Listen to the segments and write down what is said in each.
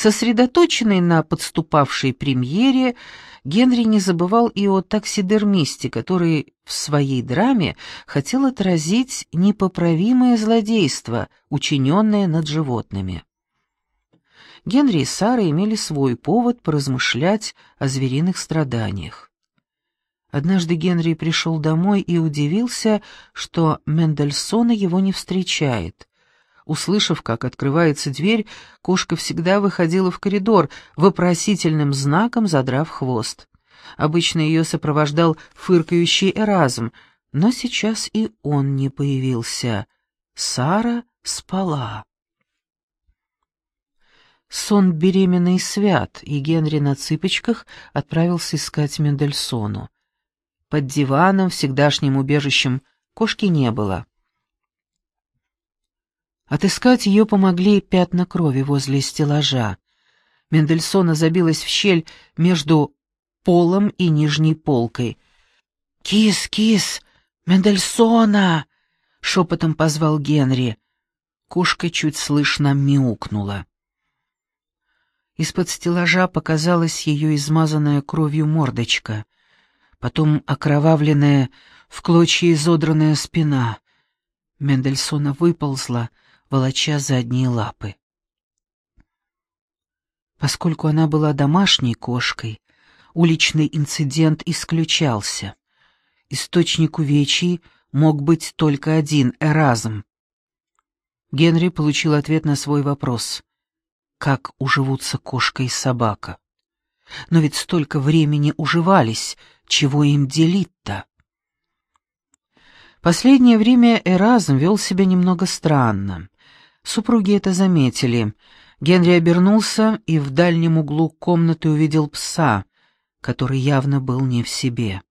Сосредоточенный на подступавшей премьере, Генри не забывал и о таксидермисте, который в своей драме хотел отразить непоправимое злодейство, учиненное над животными. Генри и Сара имели свой повод поразмышлять о звериных страданиях. Однажды Генри пришел домой и удивился, что Мендельсона его не встречает. Услышав, как открывается дверь, кошка всегда выходила в коридор, вопросительным знаком задрав хвост. Обычно ее сопровождал фыркающий Эразм, но сейчас и он не появился. Сара спала. Сон беременный свят, и Генри на цыпочках отправился искать Мендельсону. Под диваном, всегдашним убежищем, кошки не было. Отыскать ее помогли пятна крови возле стеллажа. Мендельсона забилась в щель между полом и нижней полкой. «Кис, кис! Мендельсона!» — шепотом позвал Генри. Кошка чуть слышно мяукнула. Из-под стеллажа показалась ее измазанная кровью мордочка, потом окровавленная, в клочья изодранная спина. Мендельсона выползла, волоча задние лапы. Поскольку она была домашней кошкой, уличный инцидент исключался. Источник увечий мог быть только один — Эразм. Генри получил ответ на свой вопрос. Как уживутся кошка и собака? Но ведь столько времени уживались, чего им делить-то? Последнее время Эразм вел себя немного странно. Супруги это заметили. Генри обернулся и в дальнем углу комнаты увидел пса, который явно был не в себе.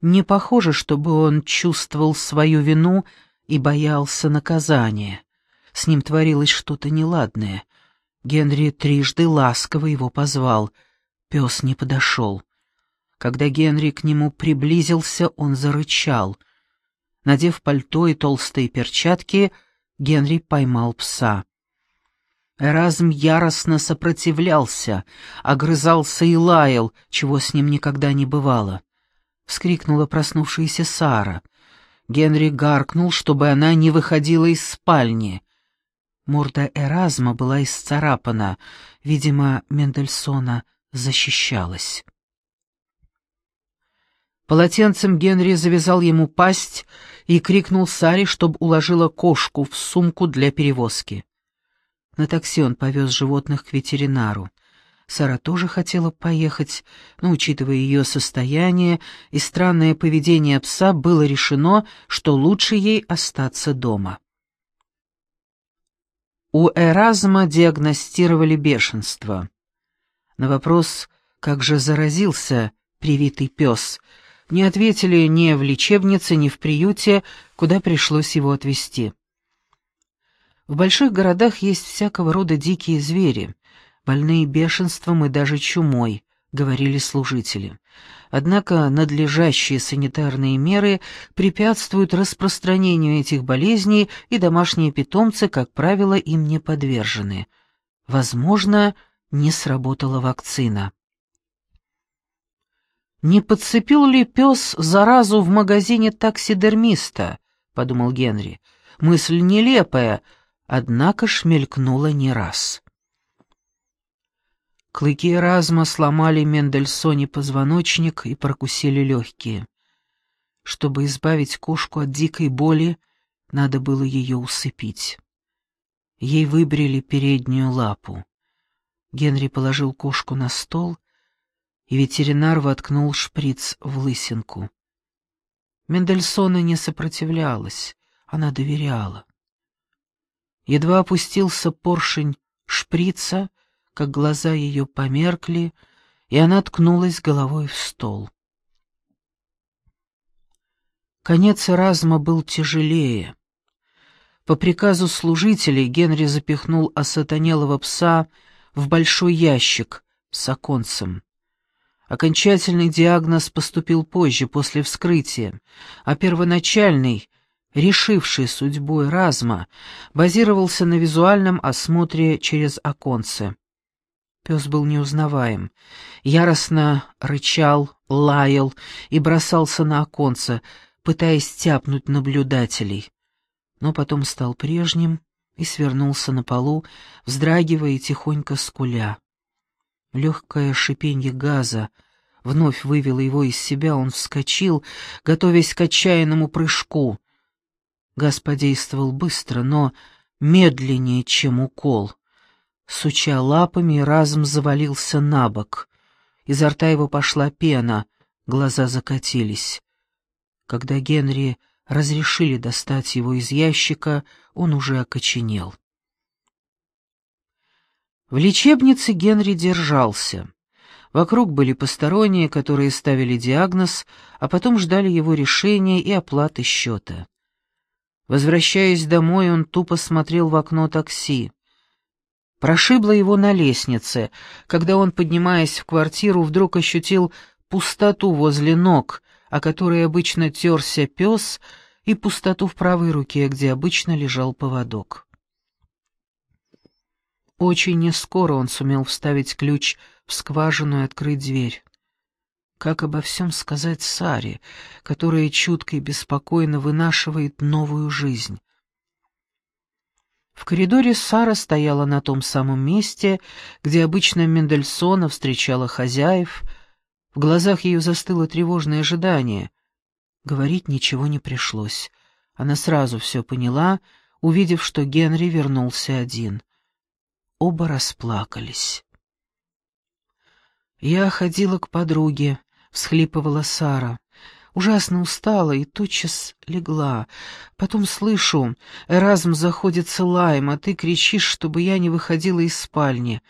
Не похоже, чтобы он чувствовал свою вину и боялся наказания. С ним творилось что-то неладное. Генри трижды ласково его позвал. Пес не подошел. Когда Генри к нему приблизился, он зарычал — Надев пальто и толстые перчатки, Генри поймал пса. Эразм яростно сопротивлялся, огрызался и лаял, чего с ним никогда не бывало. Вскрикнула проснувшаяся Сара. Генри гаркнул, чтобы она не выходила из спальни. Морда Эразма была исцарапана, видимо, Мендельсона защищалась. Полотенцем Генри завязал ему пасть и крикнул Саре, чтобы уложила кошку в сумку для перевозки. На такси он повез животных к ветеринару. Сара тоже хотела поехать, но, учитывая ее состояние и странное поведение пса, было решено, что лучше ей остаться дома. У Эразма диагностировали бешенство. На вопрос, как же заразился привитый пес, не ответили ни в лечебнице, ни в приюте, куда пришлось его отвезти. В больших городах есть всякого рода дикие звери, больные бешенством и даже чумой, говорили служители. Однако надлежащие санитарные меры препятствуют распространению этих болезней, и домашние питомцы, как правило, им не подвержены. Возможно, не сработала вакцина. «Не подцепил ли пес заразу в магазине таксидермиста?» — подумал Генри. Мысль нелепая, однако шмелькнула не раз. Клыки Эразма сломали Мендельсоне позвоночник и прокусили легкие. Чтобы избавить кошку от дикой боли, надо было ее усыпить. Ей выбрили переднюю лапу. Генри положил кошку на стол и ветеринар воткнул шприц в лысинку. Мендельсона не сопротивлялась, она доверяла. Едва опустился поршень шприца, как глаза ее померкли, и она ткнулась головой в стол. Конец разума был тяжелее. По приказу служителей Генри запихнул осатанелого пса в большой ящик с оконцем. Окончательный диагноз поступил позже, после вскрытия, а первоначальный решивший судьбу Эразма, базировался на визуальном осмотре через оконце. Пес был неузнаваем, яростно рычал, лаял и бросался на оконце, пытаясь тяпнуть наблюдателей. Но потом стал прежним и свернулся на полу, вздрагивая и тихонько скуля. Легкое шипенье газа вновь вывело его из себя, он вскочил, готовясь к отчаянному прыжку. Газ подействовал быстро, но медленнее, чем укол. Суча лапами, разом завалился на бок. Изо рта его пошла пена, глаза закатились. Когда Генри разрешили достать его из ящика, он уже окоченел. В лечебнице Генри держался. Вокруг были посторонние, которые ставили диагноз, а потом ждали его решения и оплаты счета. Возвращаясь домой, он тупо смотрел в окно такси. Прошибло его на лестнице, когда он, поднимаясь в квартиру, вдруг ощутил пустоту возле ног, о которой обычно терся пес, и пустоту в правой руке, где обычно лежал поводок. Очень нескоро он сумел вставить ключ в скважину и открыть дверь. Как обо всем сказать Саре, которая чутко и беспокойно вынашивает новую жизнь? В коридоре Сара стояла на том самом месте, где обычно Мендельсона встречала хозяев. В глазах ее застыло тревожное ожидание. Говорить ничего не пришлось. Она сразу все поняла, увидев, что Генри вернулся один. Оба расплакались. «Я ходила к подруге», — всхлипывала Сара. Ужасно устала и тотчас легла. Потом слышу, Эразм заходится лаем, а ты кричишь, чтобы я не выходила из спальни.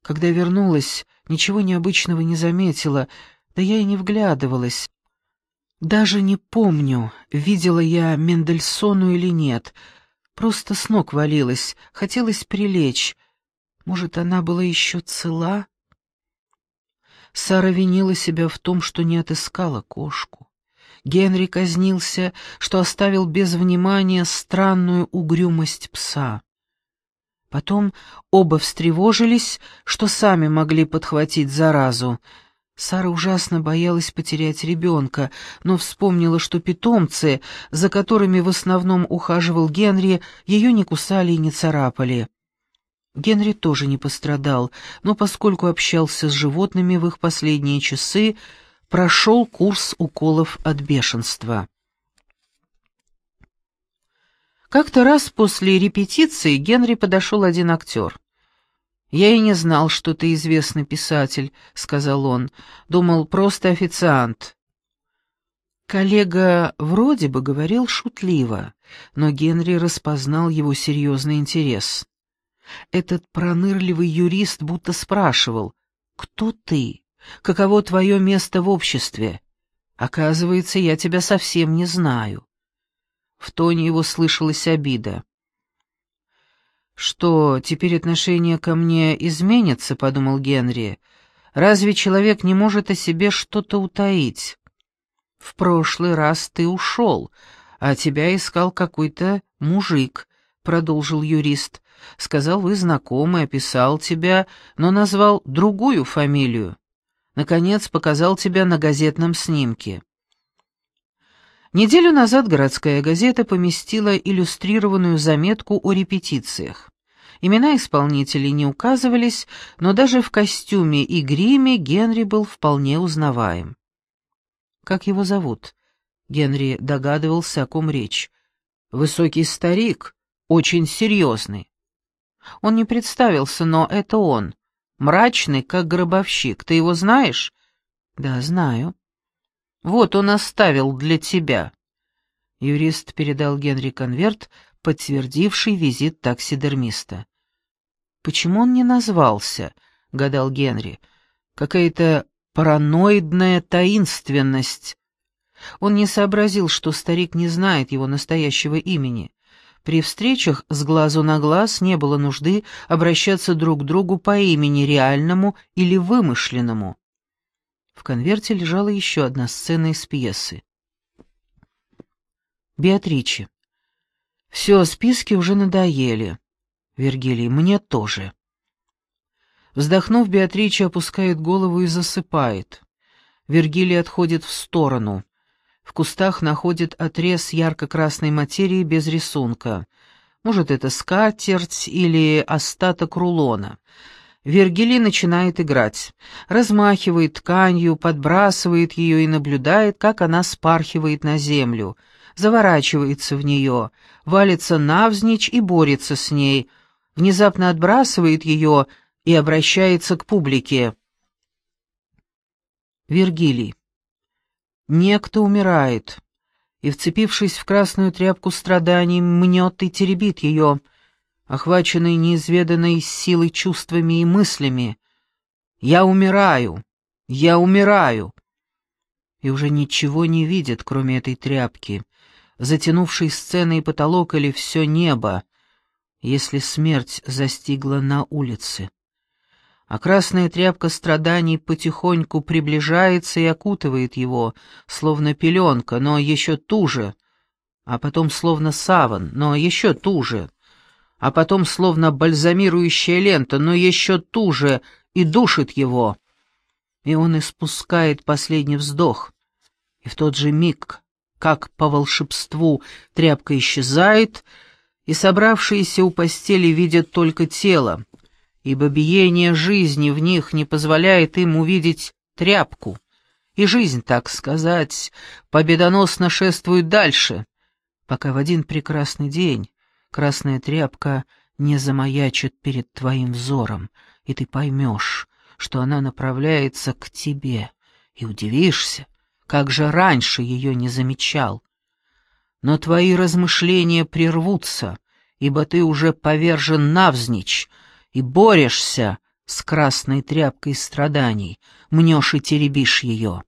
Когда вернулась, ничего необычного не заметила, да я и не вглядывалась. Даже не помню, видела я Мендельсону или нет. Просто с ног валилась, хотелось прилечь. Может, она была еще цела? Сара винила себя в том, что не отыскала кошку. Генри казнился, что оставил без внимания странную угрюмость пса. Потом оба встревожились, что сами могли подхватить заразу. Сара ужасно боялась потерять ребенка, но вспомнила, что питомцы, за которыми в основном ухаживал Генри, ее не кусали и не царапали. Генри тоже не пострадал, но поскольку общался с животными в их последние часы, прошел курс уколов от бешенства. Как-то раз после репетиции Генри подошел один актер. «Я и не знал, что ты известный писатель», — сказал он. «Думал, просто официант». Коллега вроде бы говорил шутливо, но Генри распознал его серьезный интерес. Этот пронырливый юрист будто спрашивал «Кто ты?» Каково твое место в обществе? Оказывается, я тебя совсем не знаю». В тоне его слышалась обида. «Что, теперь отношение ко мне изменится?» — подумал Генри. «Разве человек не может о себе что-то утаить? В прошлый раз ты ушел, а тебя искал какой-то мужик», — продолжил юрист. «Сказал, вы знакомы, описал тебя, но назвал другую фамилию. Наконец, показал тебя на газетном снимке. Неделю назад городская газета поместила иллюстрированную заметку о репетициях. Имена исполнителей не указывались, но даже в костюме и гриме Генри был вполне узнаваем. «Как его зовут?» Генри догадывался, о ком речь. «Высокий старик, очень серьезный». Он не представился, но это он. Мрачный, как гробовщик. Ты его знаешь? Да, знаю. Вот он оставил для тебя. Юрист передал Генри конверт, подтвердивший визит таксидермиста. Почему он не назвался? гадал Генри. Какая-то параноидная таинственность. Он не сообразил, что старик не знает его настоящего имени. При встречах с глазу на глаз не было нужды обращаться друг к другу по имени реальному или вымышленному. В конверте лежала еще одна сцена из пьесы. Беатриче. Все, списки уже надоели. Вергилий, мне тоже. Вздохнув, Беатрича опускает голову и засыпает. Вергилий отходит в сторону. В кустах находит отрез ярко-красной материи без рисунка. Может, это скатерть или остаток рулона. Вергилий начинает играть. Размахивает тканью, подбрасывает ее и наблюдает, как она спархивает на землю. Заворачивается в нее, валится навзничь и борется с ней. Внезапно отбрасывает ее и обращается к публике. Вергилий. Некто умирает и, вцепившись в красную тряпку страданий, мнет и теребит ее, охваченный неизведанной силой чувствами и мыслями. «Я умираю! Я умираю!» И уже ничего не видит, кроме этой тряпки, затянувшей сцены и потолок или все небо, если смерть застигла на улице а красная тряпка страданий потихоньку приближается и окутывает его, словно пеленка, но еще туже, а потом словно саван, но еще туже, а потом словно бальзамирующая лента, но еще туже, и душит его. И он испускает последний вздох, и в тот же миг, как по волшебству, тряпка исчезает, и собравшиеся у постели видят только тело, ибо биение жизни в них не позволяет им увидеть тряпку, и жизнь, так сказать, победоносно шествует дальше, пока в один прекрасный день красная тряпка не замаячит перед твоим взором, и ты поймешь, что она направляется к тебе, и удивишься, как же раньше ее не замечал. Но твои размышления прервутся, ибо ты уже повержен навзничь, и борешься с красной тряпкой страданий, мнешь и теребишь ее.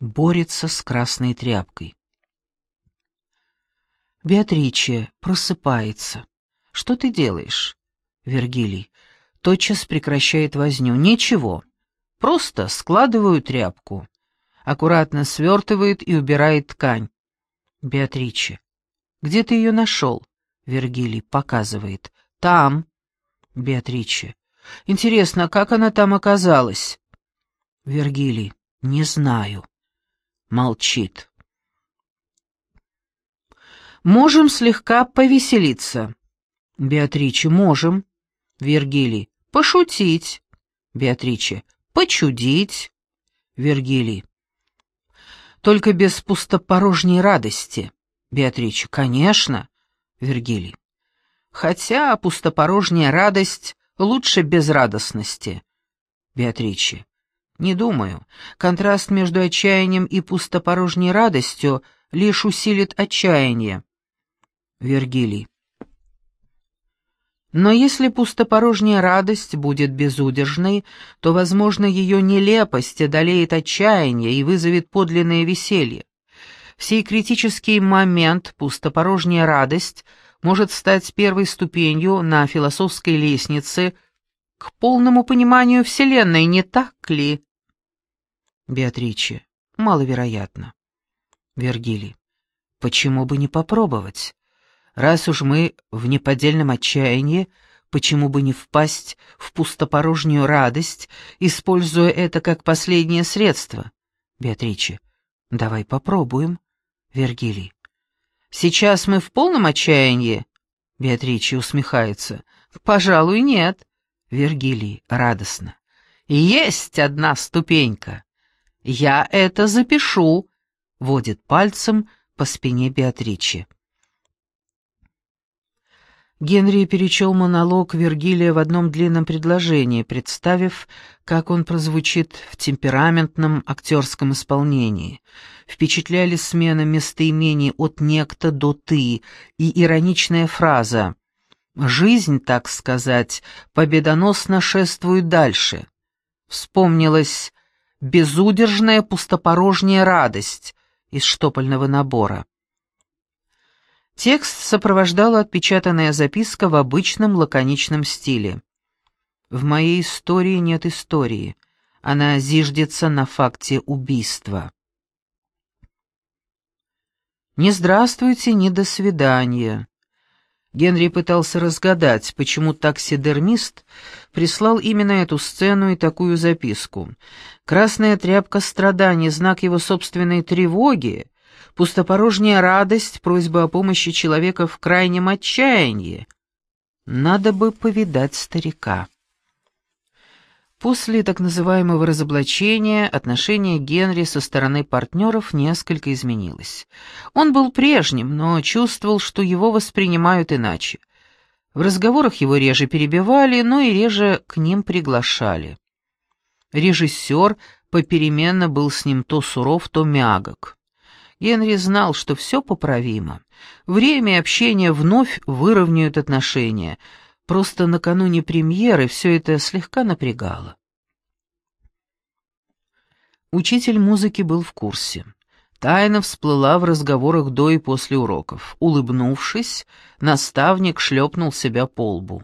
Борется с красной тряпкой. Беатриче просыпается. Что ты делаешь? Вергилий тотчас прекращает возню. Ничего, просто складываю тряпку. Аккуратно свертывает и убирает ткань. Беатриче. Где ты ее нашел? Вергилий показывает. Там. Беатриче. Интересно, как она там оказалась? Вергилий. Не знаю. Молчит. Можем слегка повеселиться. Беатриче. Можем. Вергилий. Пошутить. Беатриче. Почудить. Вергилий. Только без пустопорожней радости. Беатриче. Конечно. Вергилий. Хотя пустопорожняя радость лучше безрадостности. Беатриче. Не думаю. Контраст между отчаянием и пустопорожней радостью лишь усилит отчаяние. Вергилий. Но если пустопорожняя радость будет безудержной, то, возможно, ее нелепость одолеет отчаяние и вызовет подлинное веселье. В сей критический момент пустопорожняя радость — может стать первой ступенью на философской лестнице к полному пониманию Вселенной, не так ли? Беатриче, маловероятно. Вергилий, почему бы не попробовать? Раз уж мы в неподдельном отчаянии, почему бы не впасть в пустопорожнюю радость, используя это как последнее средство? Беатриче, давай попробуем. Вергилий, Сейчас мы в полном отчаянии?» Беатриче усмехается. «Пожалуй, нет». Вергилий радостно. «Есть одна ступенька. Я это запишу», — водит пальцем по спине Беатричи. Генри перечел монолог Вергилия в одном длинном предложении, представив, как он прозвучит в темпераментном актерском исполнении. Впечатляли смена местоимений от «некто» до «ты» и ироничная фраза «Жизнь, так сказать, победоносно шествует дальше». Вспомнилась безудержная пустопорожняя радость из штопольного набора. Текст сопровождала отпечатанная записка в обычном лаконичном стиле. «В моей истории нет истории. Она зиждется на факте убийства». Ни здравствуйте, ни до свидания. Генри пытался разгадать, почему таксидермист прислал именно эту сцену и такую записку. Красная тряпка страданий, знак его собственной тревоги, пустопорожняя радость, просьба о помощи человека в крайнем отчаянии. Надо бы повидать старика. После так называемого разоблачения отношение Генри со стороны партнеров несколько изменилось. Он был прежним, но чувствовал, что его воспринимают иначе. В разговорах его реже перебивали, но и реже к ним приглашали. Режиссер попеременно был с ним то суров, то мягок. Генри знал, что все поправимо. Время и общение вновь выровняют отношения — Просто накануне премьеры все это слегка напрягало. Учитель музыки был в курсе. Тайна всплыла в разговорах до и после уроков. Улыбнувшись, наставник шлепнул себя по лбу.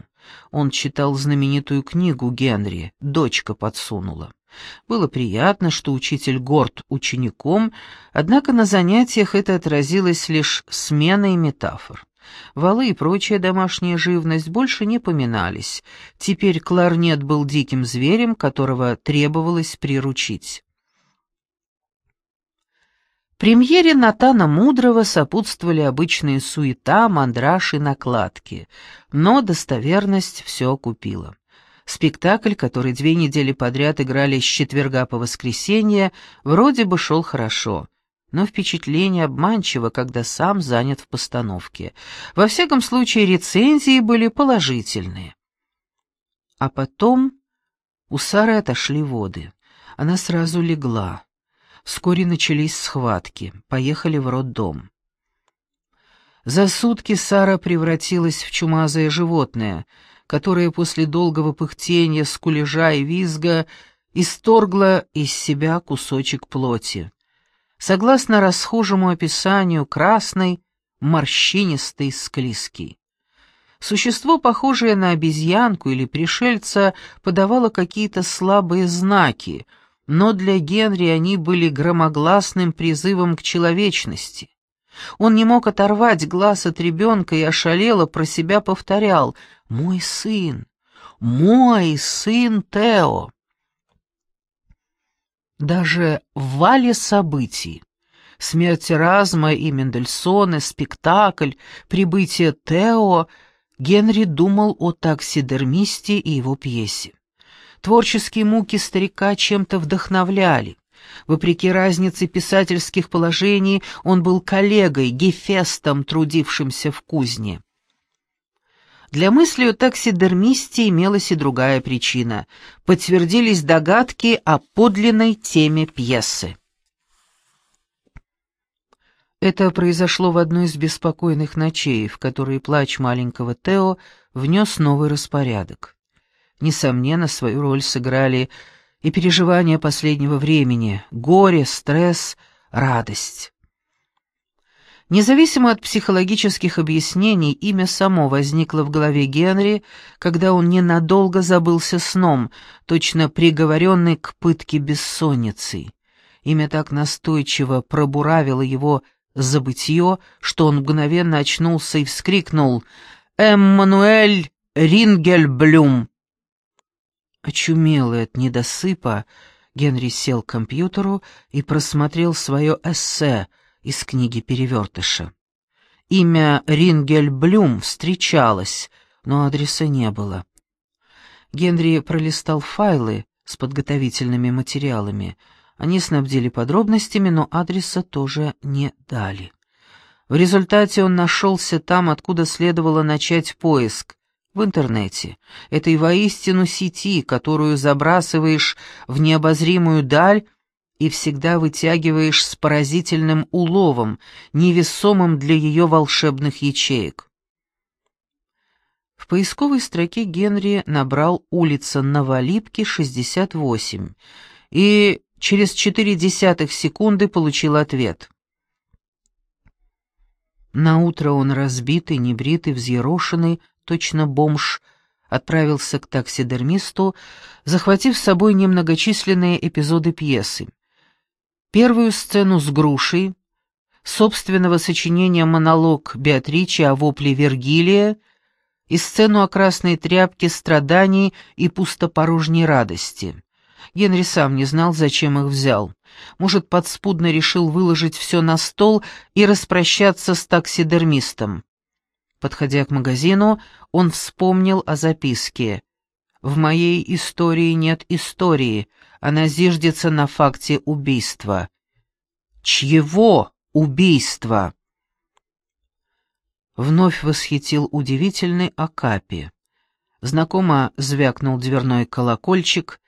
Он читал знаменитую книгу Генри «Дочка подсунула». Было приятно, что учитель горд учеником, однако на занятиях это отразилось лишь сменой метафор. Валы и прочая домашняя живность больше не поминались. Теперь кларнет был диким зверем, которого требовалось приручить. Премьере Натана Мудрого сопутствовали обычные суета, мандраж и накладки, но достоверность все окупила. Спектакль, который две недели подряд играли с четверга по воскресенье, вроде бы шел хорошо — но впечатление обманчиво, когда сам занят в постановке. Во всяком случае, рецензии были положительные. А потом у Сары отошли воды. Она сразу легла. Вскоре начались схватки, поехали в роддом. За сутки Сара превратилась в чумазое животное, которое после долгого пыхтения, скулежа и визга исторгло из себя кусочек плоти согласно расхожему описанию красной, морщинистой склизки. Существо, похожее на обезьянку или пришельца, подавало какие-то слабые знаки, но для Генри они были громогласным призывом к человечности. Он не мог оторвать глаз от ребенка и ошалело про себя повторял «Мой сын! Мой сын Тео!» Даже в вале событий смерть Разма и Мендельсона, спектакль, прибытие Тео, Генри думал о таксидермисте и его пьесе. Творческие муки старика чем-то вдохновляли. Вопреки разнице писательских положений, он был коллегой, гефестом, трудившимся в кузне. Для мысли о таксидермисте имелась и другая причина. Подтвердились догадки о подлинной теме пьесы. Это произошло в одну из беспокойных ночей, в которые плач маленького Тео внес новый распорядок. Несомненно, свою роль сыграли и переживания последнего времени, горе, стресс, радость. Независимо от психологических объяснений, имя само возникло в голове Генри, когда он ненадолго забылся сном, точно приговоренный к пытке бессонницей. Имя так настойчиво пробуравило его забытье, что он мгновенно очнулся и вскрикнул «Эммануэль Рингельблюм!». Очумелый от недосыпа, Генри сел к компьютеру и просмотрел свое эссе — из книги Перевертыша. Имя Рингельблюм встречалось, но адреса не было. Генри пролистал файлы с подготовительными материалами. Они снабдили подробностями, но адреса тоже не дали. В результате он нашелся там, откуда следовало начать поиск, в интернете, этой воистину сети, которую забрасываешь в необозримую даль и всегда вытягиваешь с поразительным уловом, невесомым для ее волшебных ячеек. В поисковой строке Генри набрал улица Новолипки, 68, и через четыре десятых секунды получил ответ. Наутро он разбитый, небритый, взъерошенный, точно бомж, отправился к таксидермисту, захватив с собой немногочисленные эпизоды пьесы. Первую сцену с грушей, собственного сочинения монолог Беатричи о вопле Вергилия и сцену о красной тряпке страданий и пустопорожней радости. Генри сам не знал, зачем их взял. Может, подспудно решил выложить все на стол и распрощаться с таксидермистом. Подходя к магазину, он вспомнил о записке. «В моей истории нет истории, она зиждется на факте убийства». «Чьего убийства?» Вновь восхитил удивительный Акапи. Знакомо звякнул дверной колокольчик,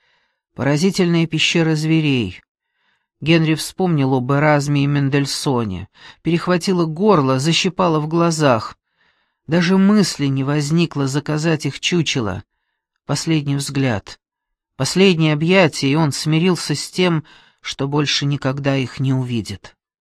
поразительная пещера зверей. Генри вспомнил об Эразме и Мендельсоне, перехватило горло, защипало в глазах. Даже мысли не возникло заказать их чучело. Последний взгляд, последнее объятие, и он смирился с тем, что больше никогда их не увидит.